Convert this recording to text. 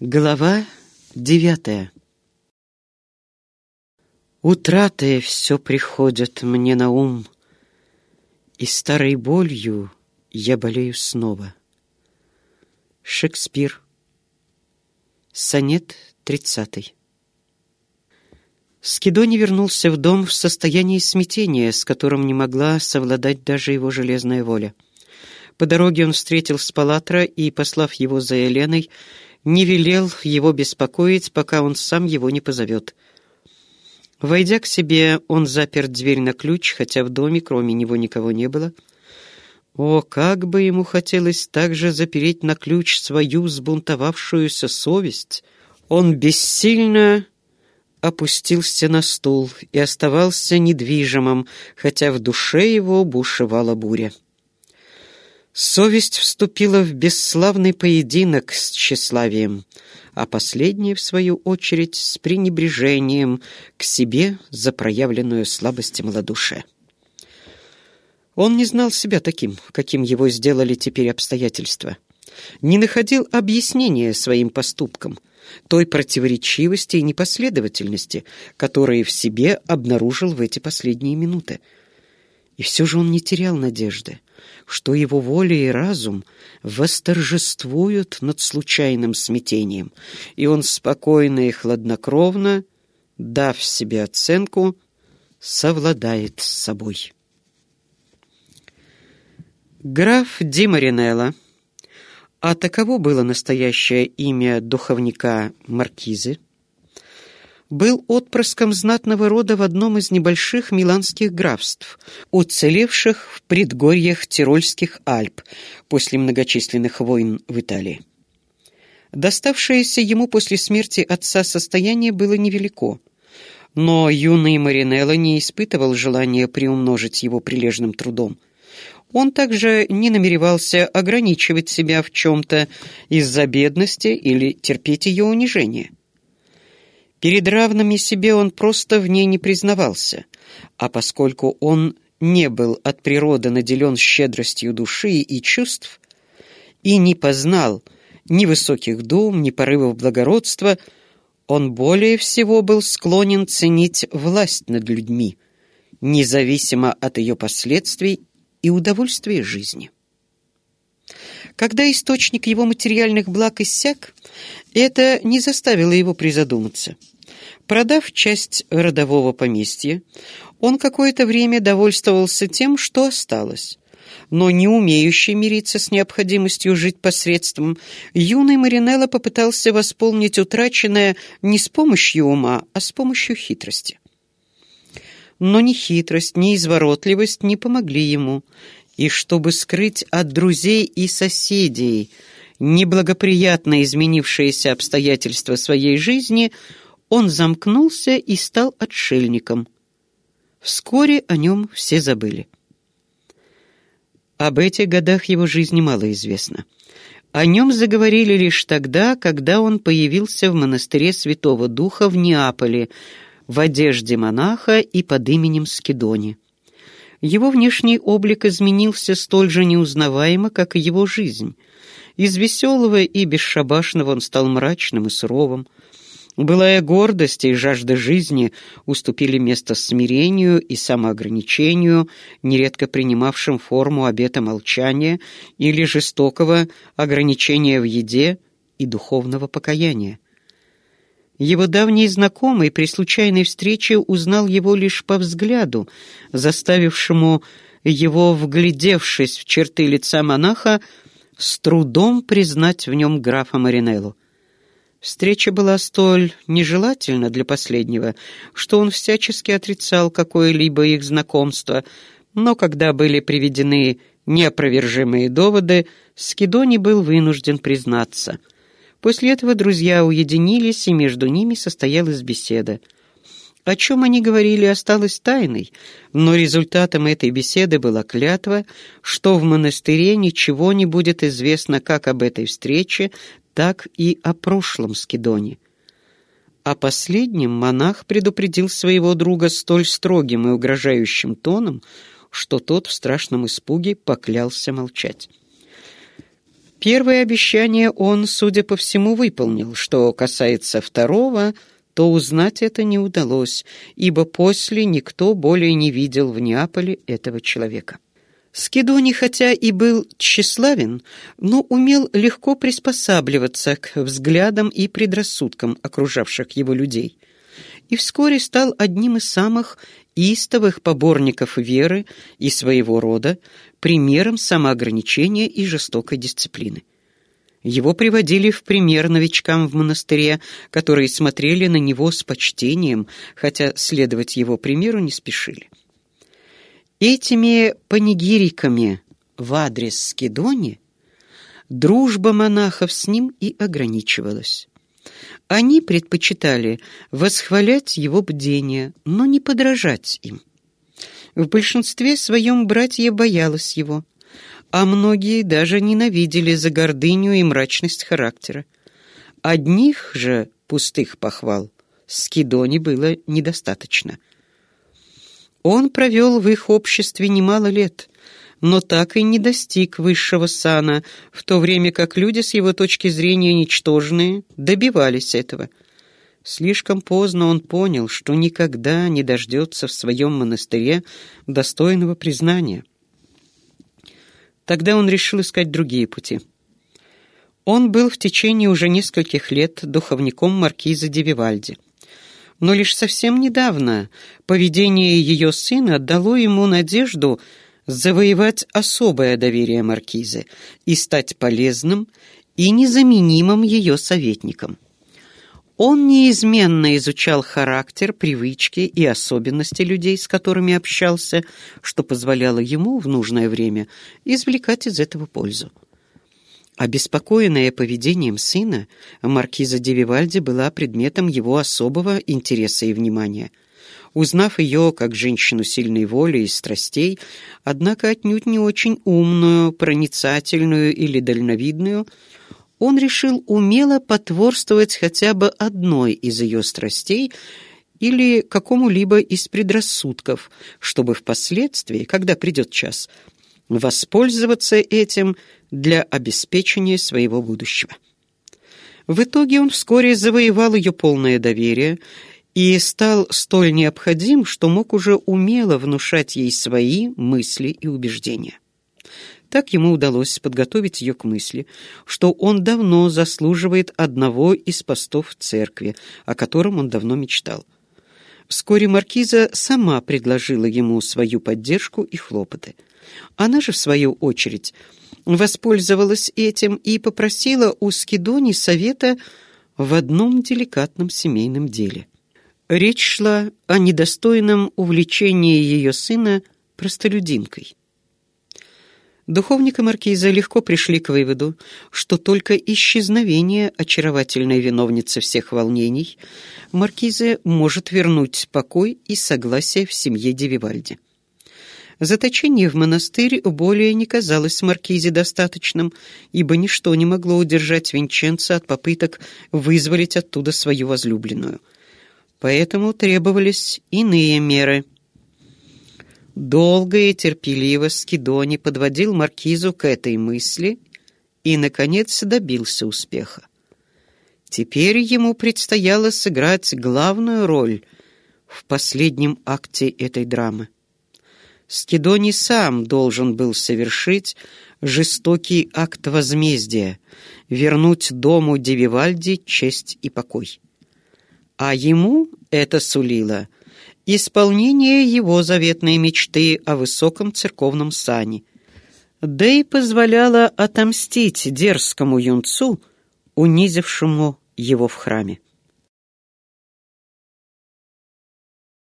Глава девятая Утраты все приходят мне на ум, И старой болью я болею снова. Шекспир. Сонет тридцатый. Скидони вернулся в дом в состоянии смятения, с которым не могла совладать даже его железная воля. По дороге он встретил Спалатра и, послав его за Еленой, не велел его беспокоить, пока он сам его не позовет. Войдя к себе, он запер дверь на ключ, хотя в доме кроме него никого не было. О, как бы ему хотелось также запереть на ключ свою сбунтовавшуюся совесть! Он бессильно опустился на стул и оставался недвижимым, хотя в душе его бушевала буря. Совесть вступила в бесславный поединок с тщеславием, а последнее, в свою очередь, с пренебрежением к себе за проявленную слабость и малодушие. Он не знал себя таким, каким его сделали теперь обстоятельства. Не находил объяснения своим поступкам, той противоречивости и непоследовательности, которые в себе обнаружил в эти последние минуты. И все же он не терял надежды что его воля и разум восторжествуют над случайным смятением, и он спокойно и хладнокровно, дав себе оценку, совладает с собой. Граф Ди Маринелло, а таково было настоящее имя духовника Маркизы, был отпрыском знатного рода в одном из небольших миланских графств, уцелевших в предгорьях Тирольских Альп после многочисленных войн в Италии. Доставшееся ему после смерти отца состояние было невелико, но юный Маринелло не испытывал желания приумножить его прилежным трудом. Он также не намеревался ограничивать себя в чем-то из-за бедности или терпеть ее унижение. Перед равными себе он просто в ней не признавался, а поскольку он не был от природы наделен щедростью души и чувств и не познал ни высоких дум, ни порывов благородства, он более всего был склонен ценить власть над людьми, независимо от ее последствий и удовольствия жизни. Когда источник его материальных благ иссяк, это не заставило его призадуматься – Продав часть родового поместья, он какое-то время довольствовался тем, что осталось. Но не умеющий мириться с необходимостью жить посредством, юный Маринелло попытался восполнить утраченное не с помощью ума, а с помощью хитрости. Но ни хитрость, ни изворотливость не помогли ему, и чтобы скрыть от друзей и соседей неблагоприятно изменившиеся обстоятельства своей жизни – он замкнулся и стал отшельником. Вскоре о нем все забыли. Об этих годах его жизни мало известно. О нем заговорили лишь тогда, когда он появился в монастыре Святого Духа в Неаполе, в одежде монаха и под именем Скидони. Его внешний облик изменился столь же неузнаваемо, как и его жизнь. Из веселого и бесшабашного он стал мрачным и суровым. Былая гордость и жажда жизни уступили место смирению и самоограничению, нередко принимавшим форму обета молчания или жестокого ограничения в еде и духовного покаяния. Его давний знакомый при случайной встрече узнал его лишь по взгляду, заставившему его, вглядевшись в черты лица монаха, с трудом признать в нем графа Маринеллу. Встреча была столь нежелательна для последнего, что он всячески отрицал какое-либо их знакомство, но когда были приведены неопровержимые доводы, Скидони был вынужден признаться. После этого друзья уединились, и между ними состоялась беседа. О чем они говорили, осталось тайной, но результатом этой беседы была клятва, что в монастыре ничего не будет известно как об этой встрече, так и о прошлом Скидоне. О последнем монах предупредил своего друга столь строгим и угрожающим тоном, что тот в страшном испуге поклялся молчать. Первое обещание он, судя по всему, выполнил. Что касается второго, то узнать это не удалось, ибо после никто более не видел в Неаполе этого человека. Скидони, хотя и был тщеславен, но умел легко приспосабливаться к взглядам и предрассудкам окружавших его людей, и вскоре стал одним из самых истовых поборников веры и своего рода примером самоограничения и жестокой дисциплины. Его приводили в пример новичкам в монастыре, которые смотрели на него с почтением, хотя следовать его примеру не спешили. Этими панигириками в адрес Скидони дружба монахов с ним и ограничивалась. Они предпочитали восхвалять его бдение, но не подражать им. В большинстве своем братья боялась его, а многие даже ненавидели за гордыню и мрачность характера. Одних же пустых похвал Скидони было недостаточно — он провел в их обществе немало лет, но так и не достиг высшего сана, в то время как люди с его точки зрения ничтожные добивались этого. Слишком поздно он понял, что никогда не дождется в своем монастыре достойного признания. Тогда он решил искать другие пути. Он был в течение уже нескольких лет духовником маркиза де Вивальди но лишь совсем недавно поведение ее сына дало ему надежду завоевать особое доверие маркизы и стать полезным и незаменимым ее советником. Он неизменно изучал характер, привычки и особенности людей, с которыми общался, что позволяло ему в нужное время извлекать из этого пользу. Обеспокоенная поведением сына, маркиза де Вивальди была предметом его особого интереса и внимания. Узнав ее как женщину сильной воли и страстей, однако отнюдь не очень умную, проницательную или дальновидную, он решил умело потворствовать хотя бы одной из ее страстей или какому-либо из предрассудков, чтобы впоследствии, когда придет час, воспользоваться этим для обеспечения своего будущего. В итоге он вскоре завоевал ее полное доверие и стал столь необходим, что мог уже умело внушать ей свои мысли и убеждения. Так ему удалось подготовить ее к мысли, что он давно заслуживает одного из постов в церкви, о котором он давно мечтал. Вскоре маркиза сама предложила ему свою поддержку и хлопоты. Она же, в свою очередь, воспользовалась этим и попросила у Скидони совета в одном деликатном семейном деле. Речь шла о недостойном увлечении ее сына простолюдинкой. Духовник и маркиза легко пришли к выводу, что только исчезновение очаровательной виновницы всех волнений маркиза может вернуть покой и согласие в семье Девивальди. Заточение в монастырь более не казалось Маркизе достаточным, ибо ничто не могло удержать Винченца от попыток вызволить оттуда свою возлюбленную. Поэтому требовались иные меры. Долго и терпеливо Скидони подводил Маркизу к этой мысли и, наконец, добился успеха. Теперь ему предстояло сыграть главную роль в последнем акте этой драмы. Скидоний сам должен был совершить жестокий акт возмездия, вернуть дому Девивальди честь и покой. А ему это сулило исполнение его заветной мечты о высоком церковном сане, да и позволяло отомстить дерзкому юнцу, унизившему его в храме.